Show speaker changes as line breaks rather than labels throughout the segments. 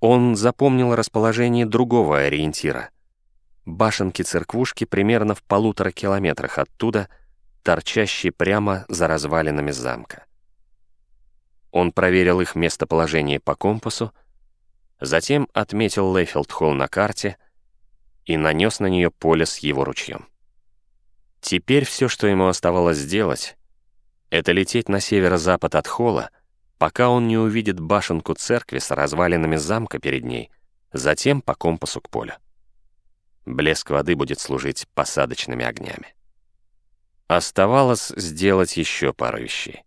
Он запомнил расположение другого ориентира. Башенки церквушки примерно в полутора километрах оттуда, торчащие прямо за развалинами замка. Он проверил их местоположение по компасу, затем отметил Лейфилд-Холл на карте и нанес на нее поле с его ручьем. Теперь все, что ему оставалось сделать, это лететь на северо-запад от холла, пока он не увидит башенку церкви с развалинами замка перед ней, затем по компасу к полю. Блеск воды будет служить посадочными огнями. Оставалось сделать еще пару вещей.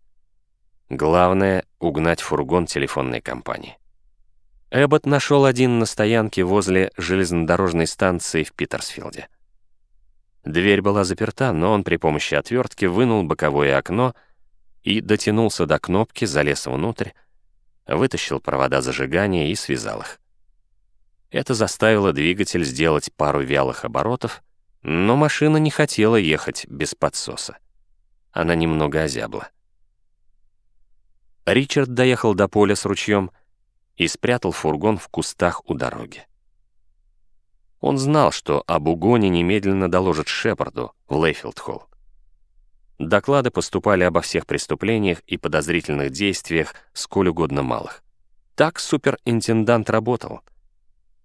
Главное — угнать фургон телефонной компании. Эббот нашел один на стоянке возле железнодорожной станции в Питерсфилде. Дверь была заперта, но он при помощи отвертки вынул боковое окно и дотянулся до кнопки, залез внутрь, вытащил провода зажигания и связал их. Это заставило двигатель сделать пару вялых оборотов, но машина не хотела ехать без подсоса. Она немного озябла. Ричард доехал до поля с ручьем и спрятал фургон в кустах у дороги. Он знал, что об угоне немедленно доложат Шепарду в Лейфилд-Холл. Доклады поступали обо всех преступлениях и подозрительных действиях, сколь угодно малых. Так суперинтендант работал.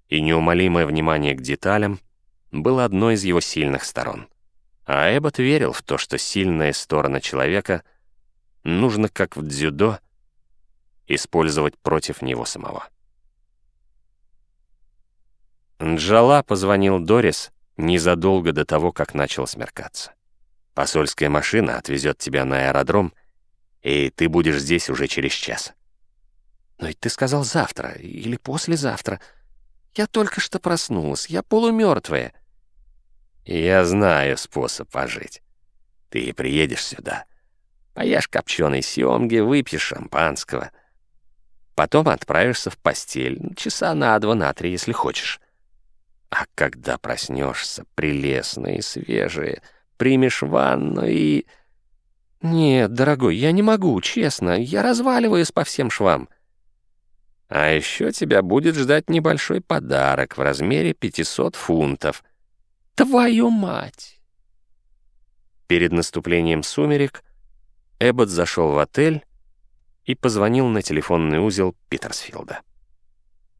И неумолимое внимание к деталям было одной из его сильных сторон. А Эббот верил в то, что сильная сторона человека нужно, как в дзюдо, использовать против него самого. Нджала позвонил Дорис незадолго до того, как начал смеркаться. «Посольская машина отвезет тебя на аэродром, и ты будешь здесь уже через час».
«Но ведь ты сказал завтра или послезавтра. Я только что проснулась, я полумертвая».
«Я знаю способ пожить. Ты приедешь сюда, поешь копченой семги, выпьешь шампанского. Потом отправишься в постель, часа на два, на три, если хочешь. А когда проснешься, прелестные, свежие, примешь ванну и...
Нет, дорогой, я не могу, честно, я разваливаюсь по всем швам.
А еще тебя будет ждать небольшой подарок в размере 500 фунтов.
Твою мать!
Перед наступлением сумерек Эббот зашел в отель и позвонил на телефонный узел Питерсфилда.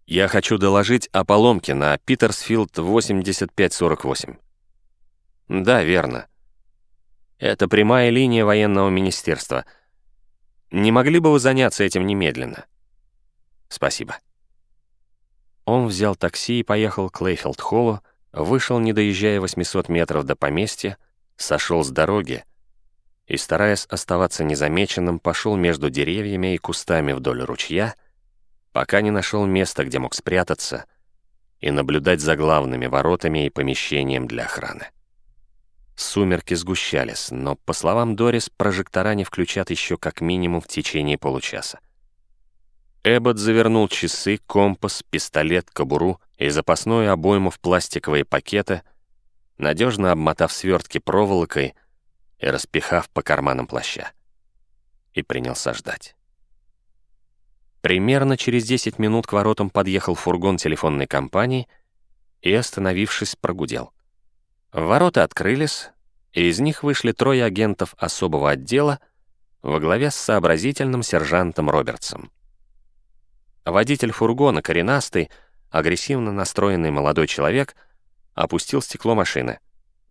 Я хочу доложить о поломке на Питерсфилд 8548. Да, верно. Это прямая линия военного министерства. Не могли бы вы заняться этим немедленно? Спасибо. Он взял такси и поехал к Лейфилд-холлу, вышел, не доезжая 800 метров до поместья, сошел с дороги и, стараясь оставаться незамеченным, пошел между деревьями и кустами вдоль ручья, пока не нашел места, где мог спрятаться и наблюдать за главными воротами и помещением для охраны. Сумерки сгущались, но, по словам Дорис, прожектора не включат еще как минимум в течение получаса. Эббот завернул часы, компас, пистолет, кобуру и запасную обойму в пластиковые пакеты, надежно обмотав свертки проволокой и распихав по карманам плаща. И принялся ждать. Примерно через 10 минут к воротам подъехал фургон телефонной компании и, остановившись, прогудел. Ворота открылись, и из них вышли трое агентов особого отдела во главе с сообразительным сержантом Робертсом. Водитель фургона, коренастый, агрессивно настроенный молодой человек, опустил стекло машины.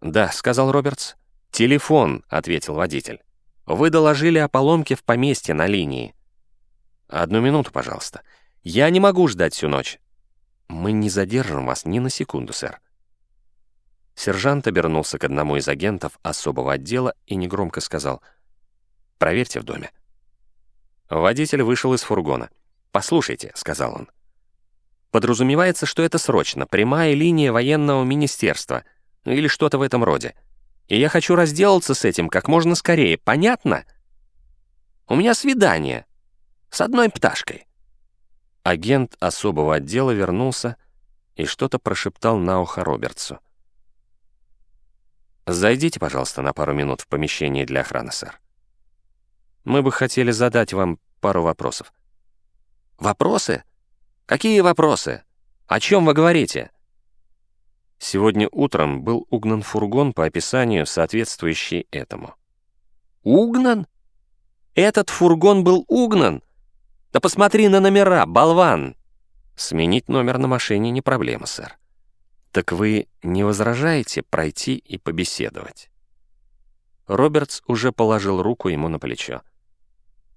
«Да», — сказал Робертс. «Телефон», — ответил водитель. «Вы доложили о поломке в поместье на линии. «Одну минуту, пожалуйста. Я не могу ждать всю ночь». «Мы не задержим вас ни на секунду, сэр». Сержант обернулся к одному из агентов особого отдела и негромко сказал «Проверьте в доме». Водитель вышел из фургона. «Послушайте», — сказал он. «Подразумевается, что это срочно, прямая линия военного министерства, или что-то в этом роде. И я хочу разделаться с этим как можно скорее, понятно? У меня свидание, с одной пташкой». Агент особого отдела вернулся и что-то прошептал на ухо Робертсу. «Зайдите, пожалуйста, на пару минут в помещение для охраны, сэр. Мы бы хотели задать вам пару вопросов». «Вопросы?
Какие вопросы? О чем вы говорите?»
Сегодня утром был угнан фургон по описанию, соответствующий этому.
«Угнан? Этот фургон был угнан? Да посмотри на номера, болван!»
«Сменить номер на машине не проблема, сэр». «Так вы не возражаете пройти и побеседовать?» Робертс уже положил руку ему на плечо.